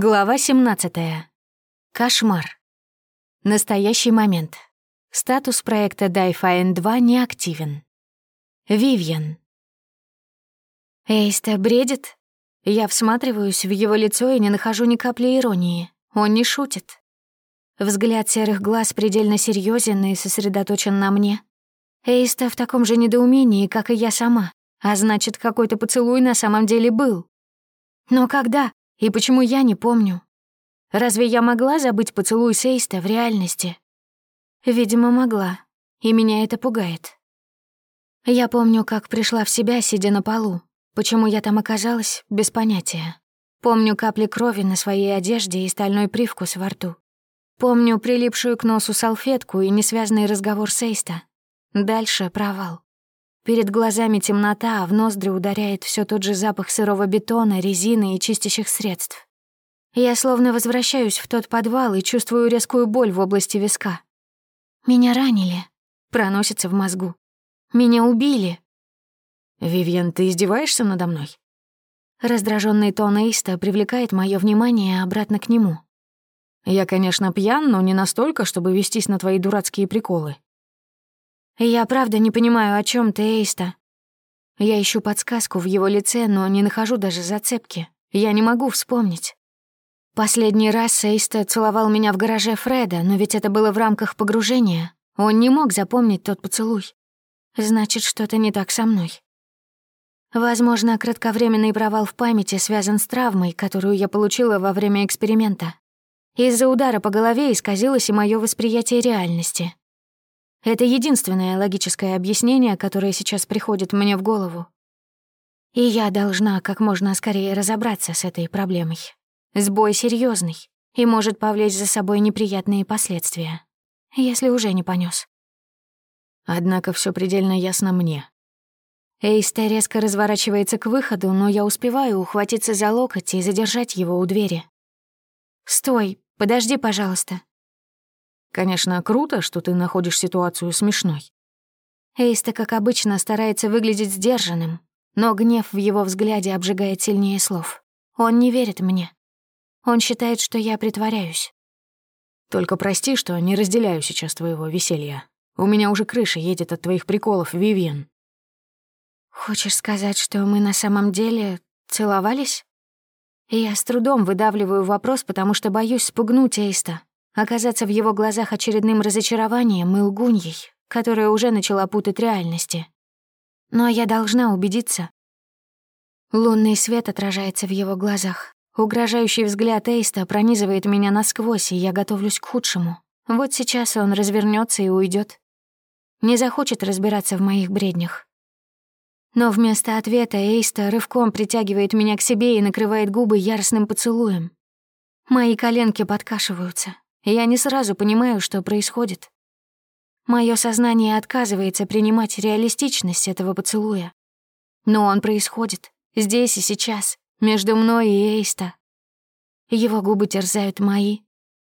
Глава 17. Кошмар. Настоящий момент. Статус проекта Дайфайн 2 не активен. Вивьен. Эйста бредит? Я всматриваюсь в его лицо и не нахожу ни капли иронии. Он не шутит. Взгляд серых глаз предельно серьезен и сосредоточен на мне. Эйста в таком же недоумении, как и я сама. А значит, какой-то поцелуй на самом деле был. Но когда? И почему я не помню? Разве я могла забыть поцелуй Сейста в реальности? Видимо, могла, и меня это пугает. Я помню, как пришла в себя, сидя на полу. Почему я там оказалась, без понятия. Помню капли крови на своей одежде и стальной привкус во рту. Помню прилипшую к носу салфетку и несвязанный разговор Сейста. Дальше провал. Перед глазами темнота, а в ноздри ударяет все тот же запах сырого бетона, резины и чистящих средств. Я словно возвращаюсь в тот подвал и чувствую резкую боль в области виска. Меня ранили. Проносится в мозгу. Меня убили. «Вивьен, ты издеваешься надо мной?» Раздраженный тон Эйста привлекает мое внимание обратно к нему. «Я, конечно, пьян, но не настолько, чтобы вестись на твои дурацкие приколы. «Я правда не понимаю, о чем ты, Эйста». Я ищу подсказку в его лице, но не нахожу даже зацепки. Я не могу вспомнить. Последний раз Эйста целовал меня в гараже Фреда, но ведь это было в рамках погружения. Он не мог запомнить тот поцелуй. Значит, что-то не так со мной. Возможно, кратковременный провал в памяти связан с травмой, которую я получила во время эксперимента. Из-за удара по голове исказилось и мое восприятие реальности. Это единственное логическое объяснение, которое сейчас приходит мне в голову. И я должна как можно скорее разобраться с этой проблемой. Сбой серьезный и может повлечь за собой неприятные последствия, если уже не понес. Однако все предельно ясно мне. Эйста резко разворачивается к выходу, но я успеваю ухватиться за локоть и задержать его у двери. «Стой, подожди, пожалуйста. Конечно, круто, что ты находишь ситуацию смешной. Эйста, как обычно, старается выглядеть сдержанным, но гнев в его взгляде обжигает сильнее слов. Он не верит мне. Он считает, что я притворяюсь. Только прости, что не разделяю сейчас твоего веселья. У меня уже крыша едет от твоих приколов, Вивьен. Хочешь сказать, что мы на самом деле целовались? Я с трудом выдавливаю вопрос, потому что боюсь спугнуть Эйста, оказаться в его глазах очередным разочарованием и лгуньей, которая уже начала путать реальности. Но я должна убедиться. Лунный свет отражается в его глазах. Угрожающий взгляд Эйста пронизывает меня насквозь, и я готовлюсь к худшему. Вот сейчас он развернется и уйдет. Не захочет разбираться в моих бреднях. Но вместо ответа Эйста рывком притягивает меня к себе и накрывает губы яростным поцелуем. Мои коленки подкашиваются. Я не сразу понимаю, что происходит. Моё сознание отказывается принимать реалистичность этого поцелуя. Но он происходит, здесь и сейчас, между мной и Эйста. Его губы терзают мои,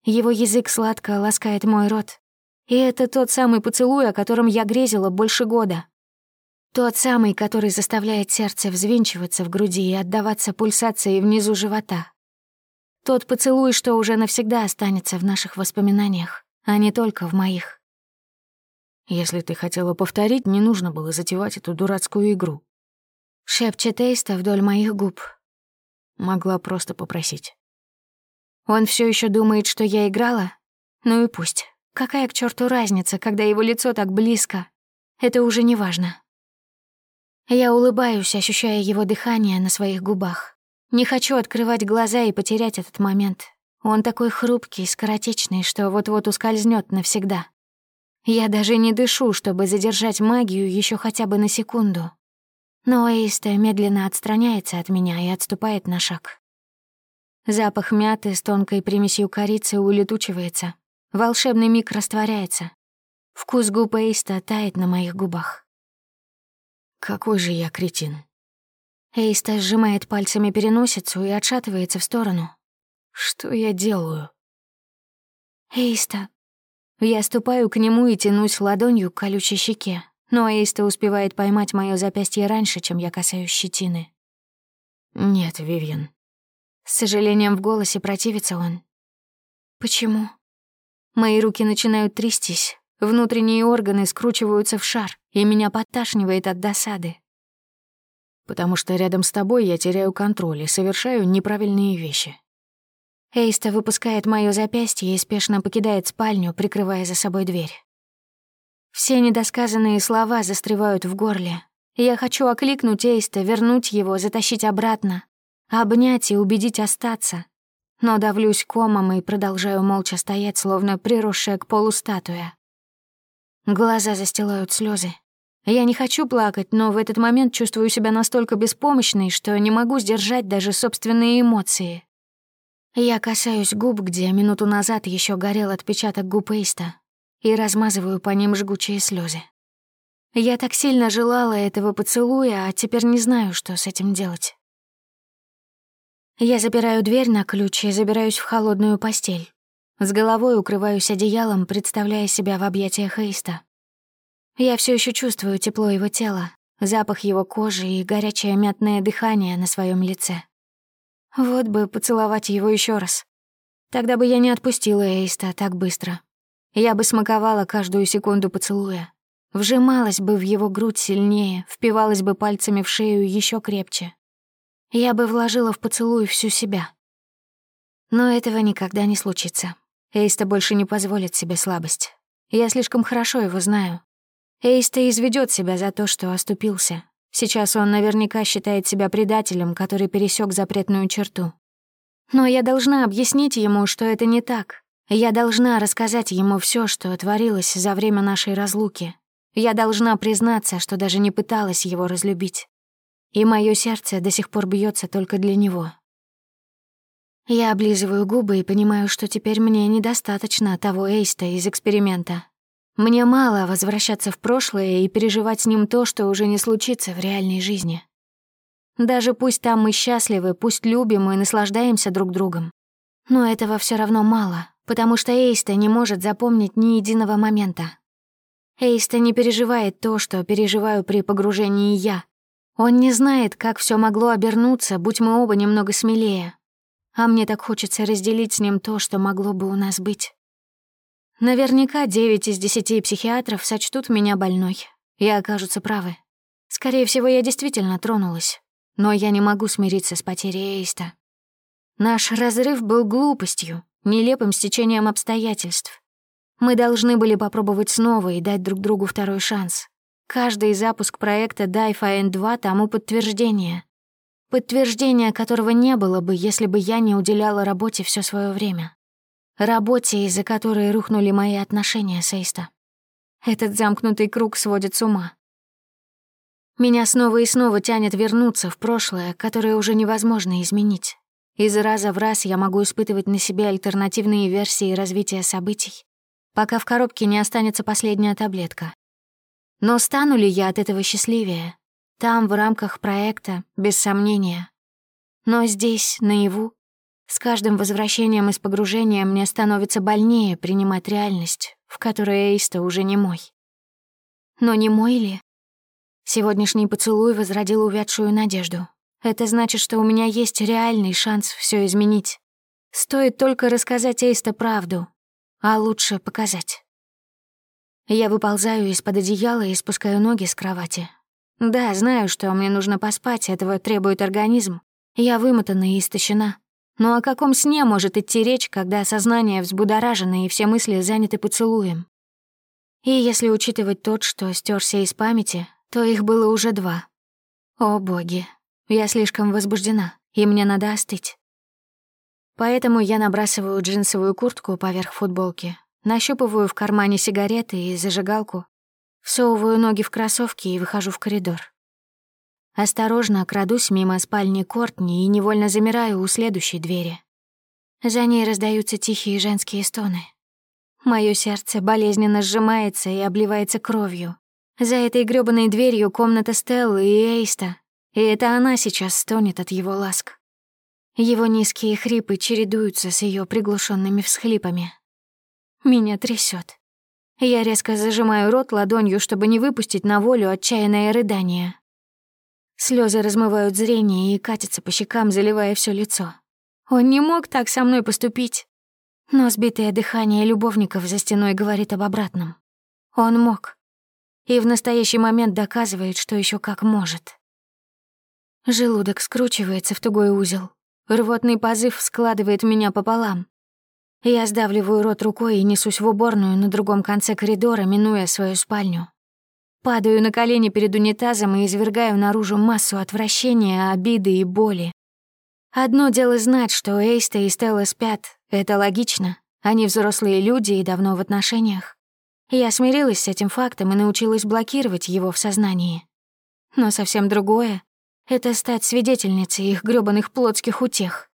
его язык сладко ласкает мой рот. И это тот самый поцелуй, о котором я грезила больше года. Тот самый, который заставляет сердце взвинчиваться в груди и отдаваться пульсации внизу живота, тот поцелуй, что уже навсегда останется в наших воспоминаниях, а не только в моих. Если ты хотела повторить, не нужно было затевать эту дурацкую игру. Шепчет Эйста вдоль моих губ. Могла просто попросить. Он все еще думает, что я играла? Ну и пусть. Какая к черту разница, когда его лицо так близко? Это уже не важно. Я улыбаюсь, ощущая его дыхание на своих губах. Не хочу открывать глаза и потерять этот момент. Он такой хрупкий, скоротечный, что вот-вот ускользнет навсегда. Я даже не дышу, чтобы задержать магию еще хотя бы на секунду. Но Эйста медленно отстраняется от меня и отступает на шаг. Запах мяты с тонкой примесью корицы улетучивается. Волшебный миг растворяется. Вкус губ Эйста тает на моих губах. Какой же я кретин. Эйста сжимает пальцами переносицу и отшатывается в сторону. Что я делаю? Эйста. Я ступаю к нему и тянусь ладонью к колючей щеке, но Эйста успевает поймать моё запястье раньше, чем я касаюсь щетины. Нет, Вивьен. С сожалением в голосе противится он. Почему? Мои руки начинают трястись, внутренние органы скручиваются в шар, и меня подташнивает от досады. Потому что рядом с тобой я теряю контроль и совершаю неправильные вещи. Эйста выпускает моё запястье и спешно покидает спальню, прикрывая за собой дверь. Все недосказанные слова застревают в горле. Я хочу окликнуть Эйста, вернуть его, затащить обратно, обнять и убедить остаться. Но давлюсь комом и продолжаю молча стоять, словно приросшая к полу статуя. Глаза застилают слезы. Я не хочу плакать, но в этот момент чувствую себя настолько беспомощной, что не могу сдержать даже собственные эмоции. Я касаюсь губ, где минуту назад еще горел отпечаток губ Эйста, и размазываю по ним жгучие слезы. Я так сильно желала этого поцелуя, а теперь не знаю, что с этим делать. Я запираю дверь на ключ и забираюсь в холодную постель. С головой укрываюсь одеялом, представляя себя в объятиях Эйста. Я все еще чувствую тепло его тела, запах его кожи и горячее мятное дыхание на своем лице. Вот бы поцеловать его еще раз. Тогда бы я не отпустила Эйста так быстро. Я бы смаковала каждую секунду поцелуя. Вжималась бы в его грудь сильнее, впивалась бы пальцами в шею еще крепче. Я бы вложила в поцелуй всю себя. Но этого никогда не случится. Эйста больше не позволит себе слабость. Я слишком хорошо его знаю. Эйста изведет себя за то, что оступился, Сейчас он наверняка считает себя предателем, который пересек запретную черту. Но я должна объяснить ему, что это не так. Я должна рассказать ему все, что творилось за время нашей разлуки. Я должна признаться, что даже не пыталась его разлюбить. И мое сердце до сих пор бьется только для него. Я облизываю губы и понимаю, что теперь мне недостаточно того Эйста из эксперимента. Мне мало возвращаться в прошлое и переживать с ним то, что уже не случится в реальной жизни. Даже пусть там мы счастливы, пусть любим и наслаждаемся друг другом. Но этого все равно мало, потому что Эйста не может запомнить ни единого момента. Эйста не переживает то, что переживаю при погружении я. Он не знает, как все могло обернуться, будь мы оба немного смелее. А мне так хочется разделить с ним то, что могло бы у нас быть. Наверняка девять из десяти психиатров сочтут меня больной и окажутся правы. Скорее всего, я действительно тронулась, но я не могу смириться с потерей Эйста. Наш разрыв был глупостью, нелепым стечением обстоятельств. Мы должны были попробовать снова и дать друг другу второй шанс. Каждый запуск проекта DIFA N2 тому подтверждение. Подтверждение которого не было бы, если бы я не уделяла работе все свое время. Работе, из-за которой рухнули мои отношения с Эйста. Этот замкнутый круг сводит с ума. Меня снова и снова тянет вернуться в прошлое, которое уже невозможно изменить. Из раза в раз я могу испытывать на себе альтернативные версии развития событий, пока в коробке не останется последняя таблетка. Но стану ли я от этого счастливее? Там, в рамках проекта, без сомнения. Но здесь, наяву, с каждым возвращением из погружения мне становится больнее принимать реальность, в которой Эйста уже не мой. Но не мой ли? Сегодняшний поцелуй возродил увядшую надежду. Это значит, что у меня есть реальный шанс все изменить. Стоит только рассказать Эйста правду, а лучше показать. Я выползаю из-под одеяла и спускаю ноги с кровати. Да, знаю, что мне нужно поспать, этого требует организм. Я вымотана и истощена. Но о каком сне может идти речь, когда сознание взбудоражено и все мысли заняты поцелуем? И если учитывать тот, что стерся из памяти, то их было уже два. О боги, я слишком возбуждена, и мне надо остыть. Поэтому я набрасываю джинсовую куртку поверх футболки, нащупываю в кармане сигареты и зажигалку, всовываю ноги в кроссовки и выхожу в коридор. Осторожно крадусь мимо спальни Кортни и невольно замираю у следующей двери. За ней раздаются тихие женские стоны. Моё сердце болезненно сжимается и обливается кровью. За этой грёбаной дверью комната Стеллы и Эйста, и это она сейчас стонет от его ласк. Его низкие хрипы чередуются с её приглушенными всхлипами. Меня трясет. Я резко зажимаю рот ладонью, чтобы не выпустить на волю отчаянное рыдание. Слезы размывают зрение и катятся по щекам, заливая все лицо. Он не мог так со мной поступить. Но сбитое дыхание любовников за стеной говорит об обратном. Он мог. И в настоящий момент доказывает, что еще как может. Желудок скручивается в тугой узел. Рвотный позыв складывает меня пополам. Я сдавливаю рот рукой и несусь в уборную на другом конце коридора, минуя свою спальню. Падаю на колени перед унитазом и извергаю наружу массу отвращения, обиды и боли. Одно дело знать, что Эйста и Стелла спят. Это логично. Они взрослые люди и давно в отношениях. Я смирилась с этим фактом и научилась блокировать его в сознании. Но совсем другое — это стать свидетельницей их грёбаных плотских утех.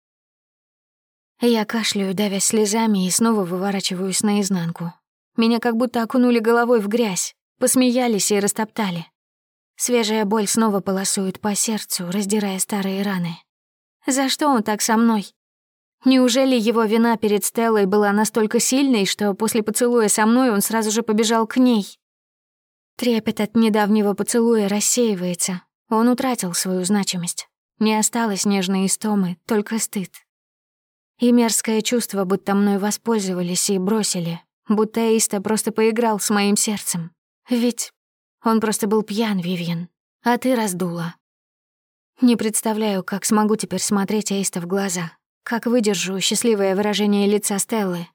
Я кашляю, давясь слезами, и снова выворачиваюсь наизнанку. Меня как будто окунули головой в грязь, посмеялись и растоптали. Свежая боль снова полосует по сердцу, раздирая старые раны. За что он так со мной? Неужели его вина перед Стеллой была настолько сильной, что после поцелуя со мной он сразу же побежал к ней? Трепет от недавнего поцелуя рассеивается. Он утратил свою значимость. Не осталось нежной истомы, только стыд. И мерзкое чувство, будто мной воспользовались и бросили, будто Эйста просто поиграл с моим сердцем. Ведь он просто был пьян, Вивьен, а ты раздула. Не представляю, как смогу теперь смотреть Эйста в глаза, как выдержу счастливое выражение лица Стеллы.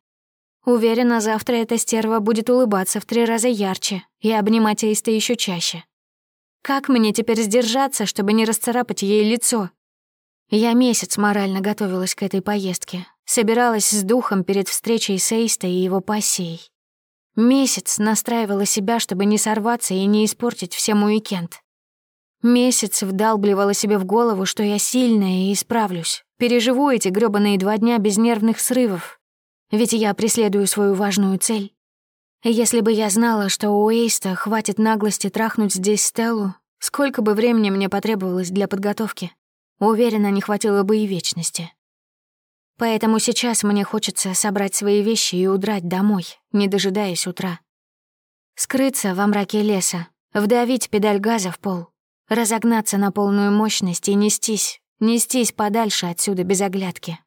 Уверена, завтра эта стерва будет улыбаться в три раза ярче и обнимать Эйста еще чаще. Как мне теперь сдержаться, чтобы не расцарапать ей лицо? Я месяц морально готовилась к этой поездке, собиралась с духом перед встречей с Эйста и его пассией. Месяц настраивала себя, чтобы не сорваться и не испортить всем уикенд. Месяц вдалбливала себе в голову, что я сильная и исправлюсь. Переживу эти грёбаные два дня без нервных срывов. Ведь я преследую свою важную цель. Если бы я знала, что у Эйста хватит наглости трахнуть здесь Стеллу, сколько бы времени мне потребовалось для подготовки, уверена, не хватило бы и вечности. Поэтому сейчас мне хочется собрать свои вещи и удрать домой, не дожидаясь утра. Скрыться во мраке леса, вдавить педаль газа в пол, разогнаться на полную мощность и нестись, нестись подальше отсюда без оглядки.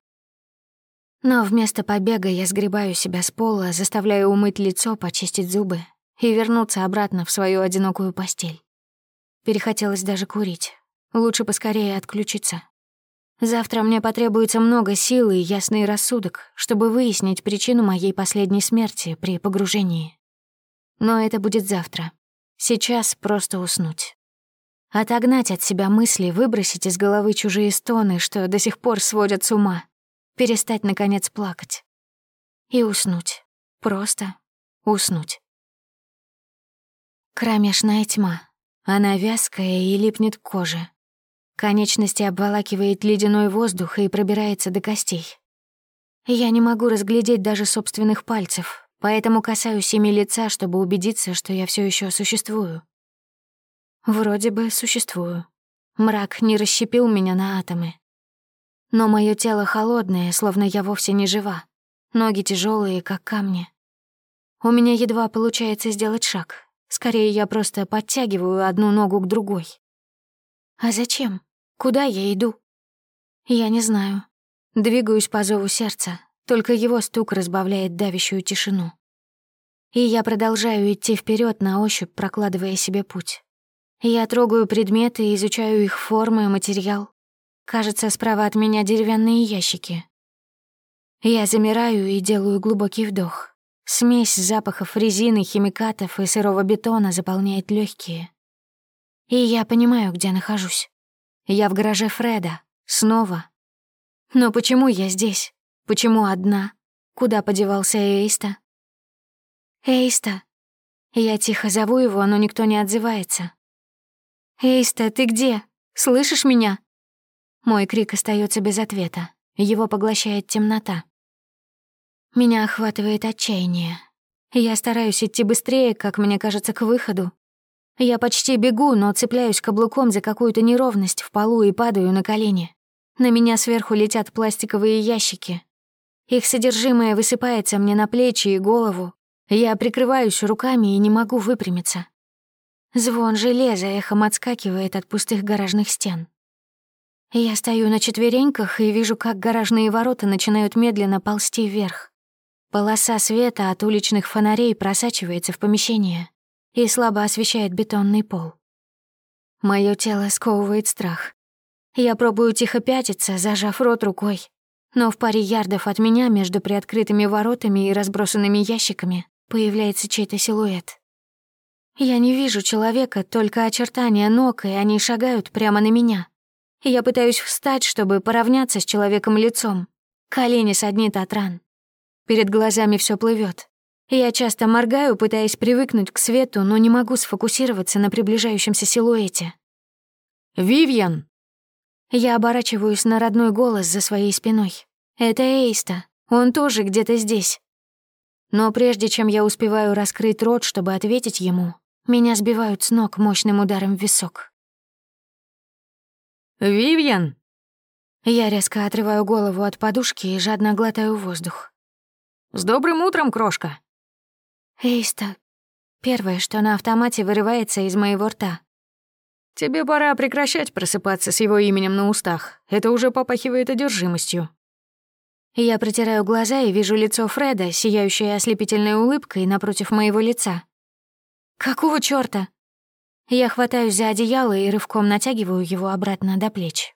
Но вместо побега я сгребаю себя с пола, заставляю умыть лицо, почистить зубы и вернуться обратно в свою одинокую постель. Перехотелось даже курить. Лучше поскорее отключиться. Завтра мне потребуется много сил и ясный рассудок, чтобы выяснить причину моей последней смерти при погружении. Но это будет завтра. Сейчас просто уснуть. Отогнать от себя мысли, выбросить из головы чужие стоны, что до сих пор сводят с ума. Перестать, наконец, плакать. И уснуть. Просто уснуть. Кромешная тьма. Она вязкая и липнет к коже. Конечности обволакивает ледяной воздух и пробирается до костей. Я не могу разглядеть даже собственных пальцев, поэтому касаюсь ими лица, чтобы убедиться, что я все еще существую. Вроде бы существую. Мрак не расщепил меня на атомы. Но мое тело холодное, словно я вовсе не жива. Ноги тяжелые, как камни. У меня едва получается сделать шаг. Скорее, я просто подтягиваю одну ногу к другой. А зачем? Куда я иду? Я не знаю. Двигаюсь по зову сердца, только его стук разбавляет давящую тишину. И я продолжаю идти вперед на ощупь, прокладывая себе путь. Я трогаю предметы изучаю их формы материал. Кажется, справа от меня деревянные ящики. Я замираю и делаю глубокий вдох. Смесь запахов резины, химикатов и сырого бетона заполняет легкие. И я понимаю, где нахожусь. Я в гараже Фреда. Снова. Но почему я здесь? Почему одна? Куда подевался Эйста? Эйста. Я тихо зову его, но никто не отзывается. «Эйста, ты где? Слышишь меня?» Мой крик остается без ответа. Его поглощает темнота. Меня охватывает отчаяние. Я стараюсь идти быстрее, как мне кажется, к выходу. Я почти бегу, но цепляюсь каблуком за какую-то неровность в полу и падаю на колени. На меня сверху летят пластиковые ящики. Их содержимое высыпается мне на плечи и голову. Я прикрываюсь руками и не могу выпрямиться. Звон железа эхом отскакивает от пустых гаражных стен. Я стою на четвереньках и вижу, как гаражные ворота начинают медленно ползти вверх. Полоса света от уличных фонарей просачивается в помещение и слабо освещает бетонный пол. Моё тело сковывает страх. Я пробую тихо пятиться, зажав рот рукой, но в паре ярдов от меня между приоткрытыми воротами и разбросанными ящиками появляется чей-то силуэт. Я не вижу человека, только очертания ног, и они шагают прямо на меня. Я пытаюсь встать, чтобы поравняться с человеком лицом. Колени саднит от ран. Перед глазами все плывет. Я часто моргаю, пытаясь привыкнуть к свету, но не могу сфокусироваться на приближающемся силуэте. «Вивьен!» Я оборачиваюсь на родной голос за своей спиной. Это Эйста. Он тоже где-то здесь. Но прежде чем я успеваю раскрыть рот, чтобы ответить ему, меня сбивают с ног мощным ударом в висок. «Вивьен!» Я резко отрываю голову от подушки и жадно глотаю воздух. «С добрым утром, крошка!» «Эйста...» Первое, что на автомате вырывается из моего рта. «Тебе пора прекращать просыпаться с его именем на устах. Это уже попахивает одержимостью». Я протираю глаза и вижу лицо Фреда, сияющее ослепительной улыбкой напротив моего лица. «Какого чёрта?» Я хватаюсь за одеяло и рывком натягиваю его обратно до плеч.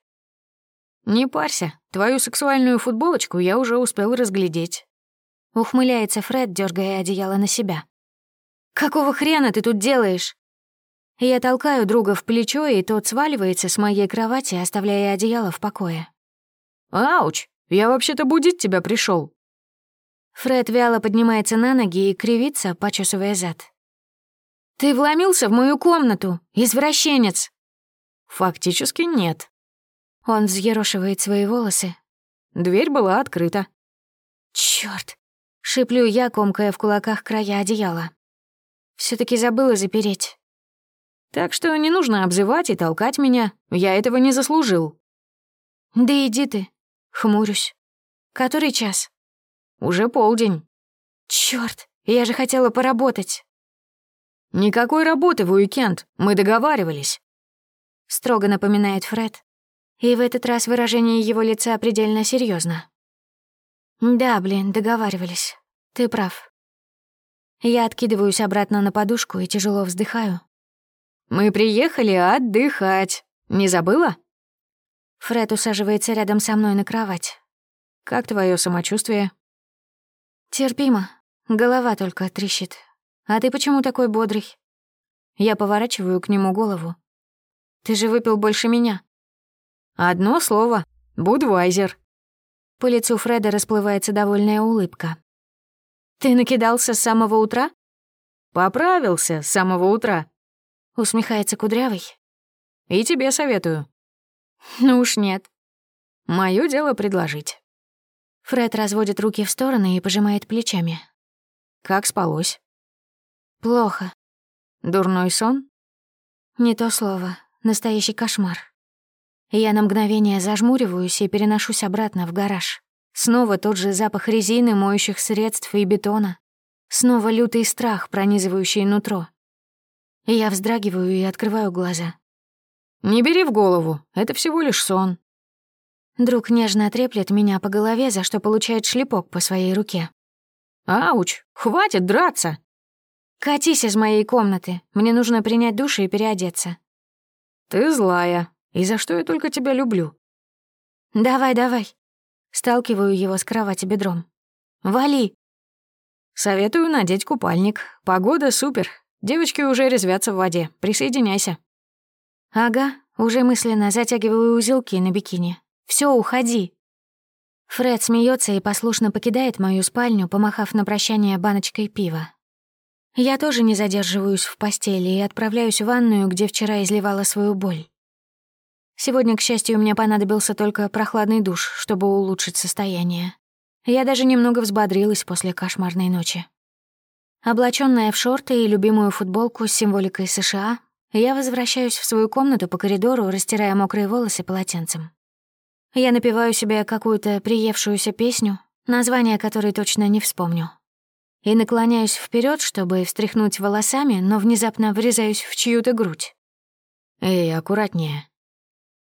«Не парься, твою сексуальную футболочку я уже успел разглядеть». Ухмыляется Фред, дергая одеяло на себя. «Какого хрена ты тут делаешь?» Я толкаю друга в плечо, и тот сваливается с моей кровати, оставляя одеяло в покое. «Ауч, я вообще-то будить тебя пришел. Фред вяло поднимается на ноги и кривится, почесывая зад. «Ты вломился в мою комнату, извращенец!» «Фактически нет». Он взъерошивает свои волосы. Дверь была открыта. Чёрт! Шиплю я, комкая в кулаках края одеяла. все таки забыла запереть. Так что не нужно обзывать и толкать меня. Я этого не заслужил. Да иди ты. Хмурюсь. Который час? Уже полдень. Чёрт, я же хотела поработать. «Никакой работы в уикенд, мы договаривались», — строго напоминает Фред. И в этот раз выражение его лица предельно серьезно. «Да, блин, договаривались. Ты прав». Я откидываюсь обратно на подушку и тяжело вздыхаю. «Мы приехали отдыхать. Не забыла?» Фред усаживается рядом со мной на кровать. «Как твое самочувствие?» «Терпимо. Голова только трещит. А ты почему такой бодрый?» Я поворачиваю к нему голову. «Ты же выпил больше меня». «Одно слово. Будвайзер». По лицу Фреда расплывается довольная улыбка. «Ты накидался с самого утра?» «Поправился с самого утра», — усмехается Кудрявый. «И тебе советую». «Ну уж нет». Моё дело предложить». Фред разводит руки в стороны и пожимает плечами. «Как спалось?» Плохо. Дурной сон? Не то слово. Настоящий кошмар. Я на мгновение зажмуриваюсь и переношусь обратно в гараж. Снова тот же запах резины, моющих средств и бетона. Снова лютый страх, пронизывающий нутро. Я вздрагиваю и открываю глаза. «Не бери в голову, это всего лишь сон». Друг нежно отреплет меня по голове, за что получает шлепок по своей руке. «Ауч, хватит драться!» «Катись из моей комнаты. Мне нужно принять душ и переодеться». «Ты злая. И за что я только тебя люблю?» «Давай, давай». Сталкиваю его с кровати бедром. «Вали». «Советую надеть купальник. Погода супер. Девочки уже резвятся в воде. Присоединяйся». «Ага, уже мысленно затягиваю узелки на бикини. Все, уходи». Фред смеется и послушно покидает мою спальню, помахав на прощание баночкой пива. Я тоже не задерживаюсь в постели и отправляюсь в ванную, где вчера изливала свою боль. Сегодня, к счастью, мне понадобился только прохладный душ, чтобы улучшить состояние. Я даже немного взбодрилась после кошмарной ночи. Облачённая в шорты и любимую футболку с символикой США, я возвращаюсь в свою комнату по коридору, растирая мокрые волосы полотенцем. Я напеваю себе какую-то приевшуюся песню, название которой точно не вспомню и наклоняюсь вперед, чтобы встряхнуть волосами, но внезапно врезаюсь в чью-то грудь. «Эй, аккуратнее».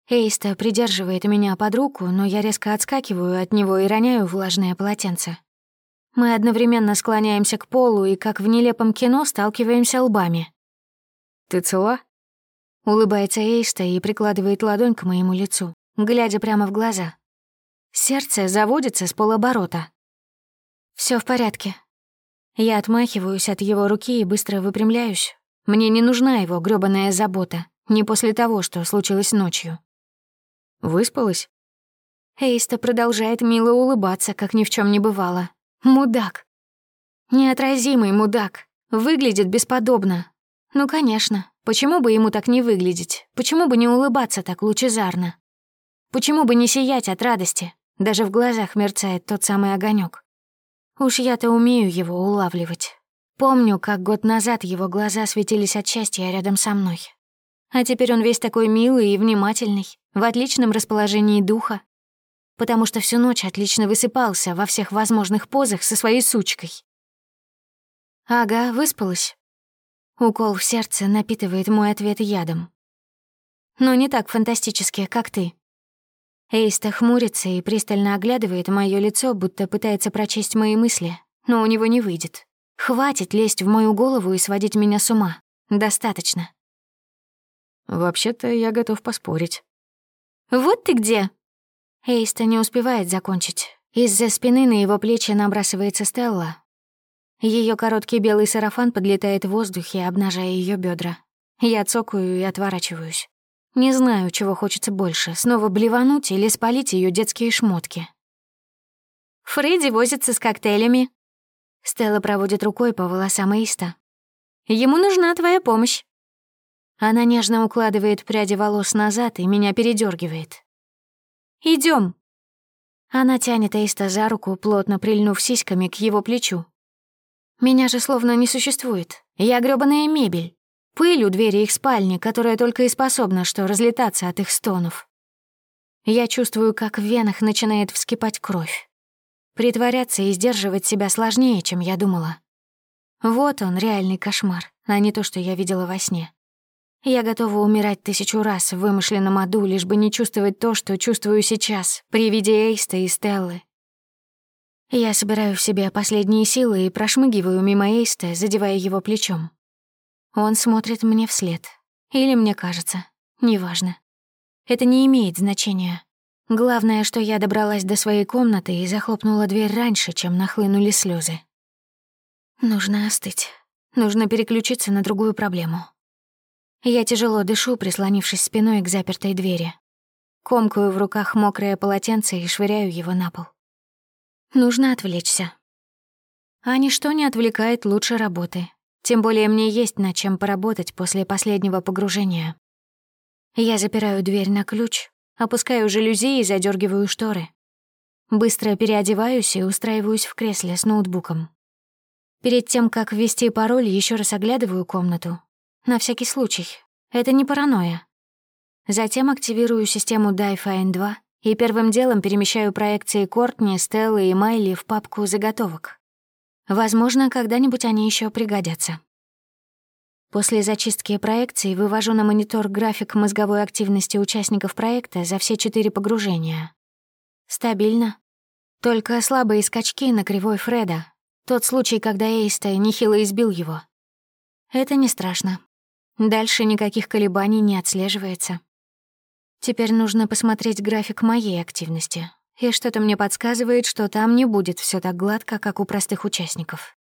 Эйста придерживает меня под руку, но я резко отскакиваю от него и роняю влажное полотенце. Мы одновременно склоняемся к полу и, как в нелепом кино, сталкиваемся лбами. «Ты цела?» Улыбается Эйста и прикладывает ладонь к моему лицу, глядя прямо в глаза. Сердце заводится с полоборота. Все в порядке». Я отмахиваюсь от его руки и быстро выпрямляюсь. Мне не нужна его грёбаная забота, не после того, что случилось ночью. Выспалась? Эйста продолжает мило улыбаться, как ни в чем не бывало. Мудак. Неотразимый мудак. Выглядит бесподобно. Ну, конечно. Почему бы ему так не выглядеть? Почему бы не улыбаться так лучезарно? Почему бы не сиять от радости? Даже в глазах мерцает тот самый огонек. Уж я-то умею его улавливать. Помню, как год назад его глаза светились от счастья рядом со мной. А теперь он весь такой милый и внимательный, в отличном расположении духа, потому что всю ночь отлично высыпался во всех возможных позах со своей сучкой. Ага, выспалась. Укол в сердце напитывает мой ответ ядом. Но не так фантастически, как ты. Эйста хмурится и пристально оглядывает мое лицо, будто пытается прочесть мои мысли, но у него не выйдет. Хватит лезть в мою голову и сводить меня с ума. Достаточно. Вообще-то я готов поспорить. «Вот ты где!» Эйста не успевает закончить. Из-за спины на его плечи набрасывается Стелла. Ее короткий белый сарафан подлетает в воздухе, обнажая ее бедра. Я цокаю и отворачиваюсь. Не знаю, чего хочется больше, снова блевануть или спалить ее детские шмотки. Фредди возится с коктейлями. Стелла проводит рукой по волосам Эйста. Ему нужна твоя помощь. Она нежно укладывает пряди волос назад и меня передергивает. Идем. Она тянет Эйста за руку, плотно прильнув сиськами к его плечу. Меня же словно не существует. Я грёбаная мебель. Пыль у двери их спальни, которая только и способна что разлетаться от их стонов. Я чувствую, как в венах начинает вскипать кровь. Притворяться и сдерживать себя сложнее, чем я думала. Вот он, реальный кошмар, а не то, что я видела во сне. Я готова умирать тысячу раз в вымышленном аду, лишь бы не чувствовать то, что чувствую сейчас, при виде Эйста и Стеллы. Я собираю в себе последние силы и прошмыгиваю мимо Эйста, задевая его плечом. Он смотрит мне вслед. Или мне кажется. Неважно. Это не имеет значения. Главное, что я добралась до своей комнаты и захлопнула дверь раньше, чем нахлынули слезы. Нужно остыть. Нужно переключиться на другую проблему. Я тяжело дышу, прислонившись спиной к запертой двери. Комкаю в руках мокрое полотенце и швыряю его на пол. Нужно отвлечься. А ничто не отвлекает лучше работы. Тем более мне есть над чем поработать после последнего погружения. Я запираю дверь на ключ, опускаю жалюзи и задергиваю шторы. Быстро переодеваюсь и устраиваюсь в кресле с ноутбуком. Перед тем, как ввести пароль, еще раз оглядываю комнату, на всякий случай. Это не паранойя. Затем активирую систему DiFine 2 и первым делом перемещаю проекции Кортни, Стеллы и Майли в папку заготовок. Возможно, когда-нибудь они еще пригодятся. После зачистки проекций вывожу на монитор график мозговой активности участников проекта за все четыре погружения. Стабильно. Только слабые скачки на кривой Фреда. Тот случай, когда Эйста нехило избил его. Это не страшно. Дальше никаких колебаний не отслеживается. Теперь нужно посмотреть график моей активности. И что-то мне подсказывает, что там не будет все так гладко, как у простых участников.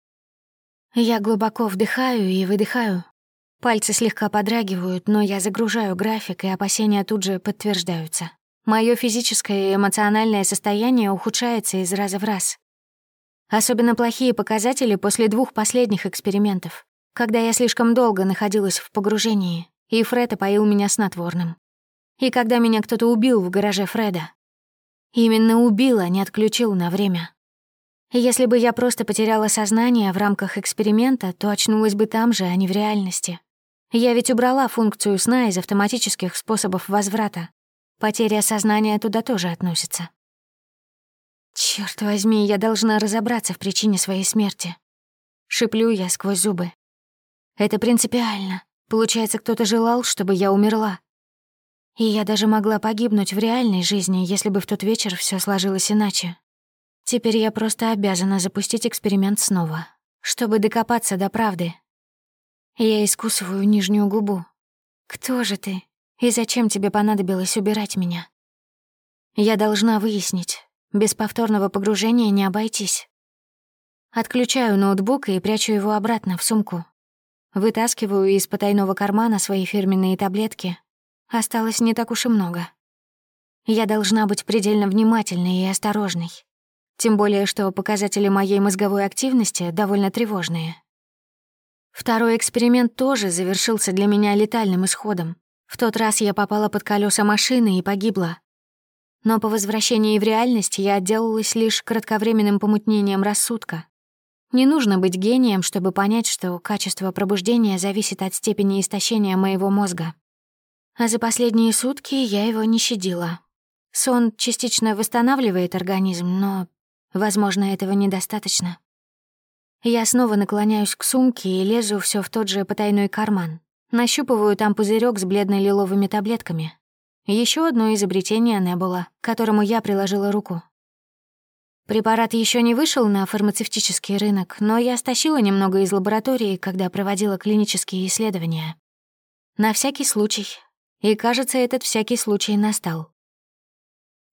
Я глубоко вдыхаю и выдыхаю. Пальцы слегка подрагивают, но я загружаю график, и опасения тут же подтверждаются. Мое физическое и эмоциональное состояние ухудшается из раза в раз. Особенно плохие показатели после двух последних экспериментов когда я слишком долго находилась в погружении, и Фред опоил меня снотворным. И когда меня кто-то убил в гараже Фреда. Именно убил, а не отключил на время. Если бы я просто потеряла сознание в рамках эксперимента, то очнулась бы там же, а не в реальности. Я ведь убрала функцию сна из автоматических способов возврата. Потеря сознания туда тоже относится. Черт возьми, я должна разобраться в причине своей смерти. Шиплю я сквозь зубы. Это принципиально. Получается, кто-то желал, чтобы я умерла. И я даже могла погибнуть в реальной жизни, если бы в тот вечер все сложилось иначе. Теперь я просто обязана запустить эксперимент снова, чтобы докопаться до правды. Я искусываю нижнюю губу. Кто же ты? И зачем тебе понадобилось убирать меня? Я должна выяснить. Без повторного погружения не обойтись. Отключаю ноутбук и прячу его обратно в сумку. Вытаскиваю из потайного кармана свои фирменные таблетки. Осталось не так уж и много. Я должна быть предельно внимательной и осторожной. Тем более, что показатели моей мозговой активности довольно тревожные. Второй эксперимент тоже завершился для меня летальным исходом. В тот раз я попала под колеса машины и погибла. Но по возвращении в реальность я отделалась лишь кратковременным помутнением рассудка. Не нужно быть гением, чтобы понять, что качество пробуждения зависит от степени истощения моего мозга. А за последние сутки я его не щадила. Сон частично восстанавливает организм, но Возможно, этого недостаточно. Я снова наклоняюсь к сумке и лезу все в тот же потайной карман. Нащупываю там пузырек с бледно-лиловыми таблетками. Еще одно изобретение не было, к которому я приложила руку. Препарат еще не вышел на фармацевтический рынок, но я стащила немного из лаборатории, когда проводила клинические исследования. На всякий случай. И, кажется, этот всякий случай настал.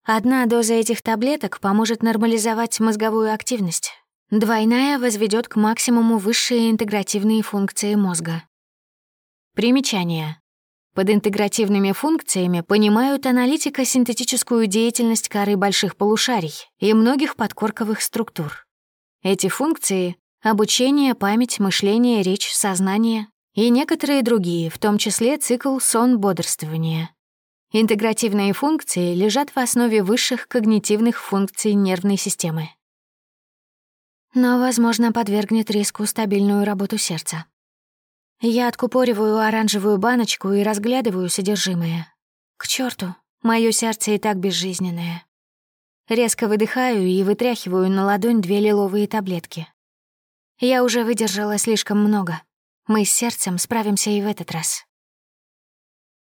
Одна доза этих таблеток поможет нормализовать мозговую активность. Двойная возведет к максимуму высшие интегративные функции мозга. Примечание. Под интегративными функциями понимают аналитико-синтетическую деятельность коры больших полушарий и многих подкорковых структур. Эти функции — обучение, память, мышление, речь, сознание и некоторые другие, в том числе цикл сон-бодрствования. Интегративные функции лежат в основе высших когнитивных функций нервной системы. Но, возможно, подвергнет риску стабильную работу сердца. Я откупориваю оранжевую баночку и разглядываю содержимое. К черту, мое сердце и так безжизненное. Резко выдыхаю и вытряхиваю на ладонь две лиловые таблетки. Я уже выдержала слишком много. Мы с сердцем справимся и в этот раз.